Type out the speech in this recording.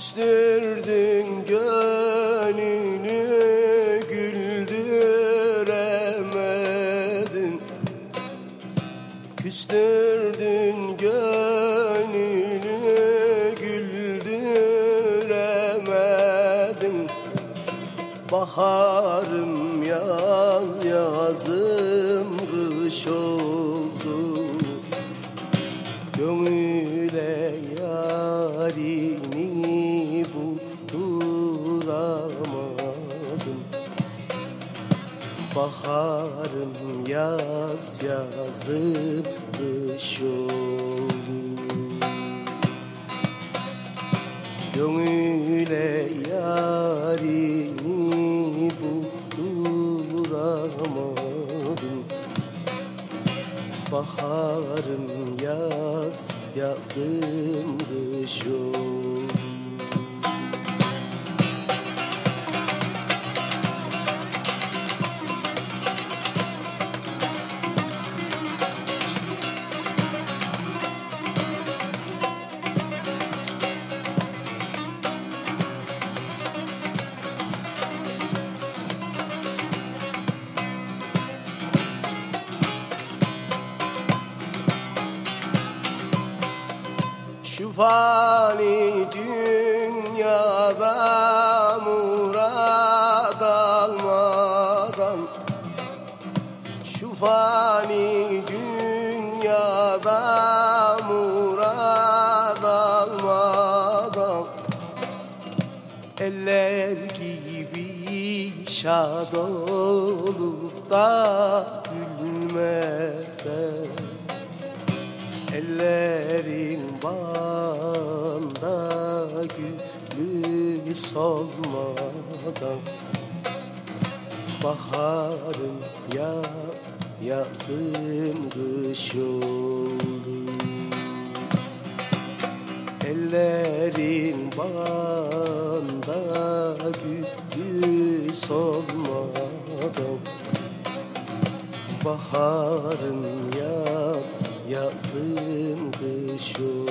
Küstürdün gönlünü güldüremedin. Küstürdün gönlünü güldüremedin. Baharım yaz yazım kış oldu. Gönüle yarini bulduramadım. Baharım yaz yazım kış oldu. Gönüle yarini bulduramadım. Baharım yaz, yazım kış oldu Şu fani dünyada murad almadan. Şu fani dünyada murad almadan. Eller gibi şad olup da gülmeden Ellerin banda gülü solmadan Baharım yaz, yazım kış oldu. Ellerin banda gülü solmadan Baharım yaz, yazın kışın.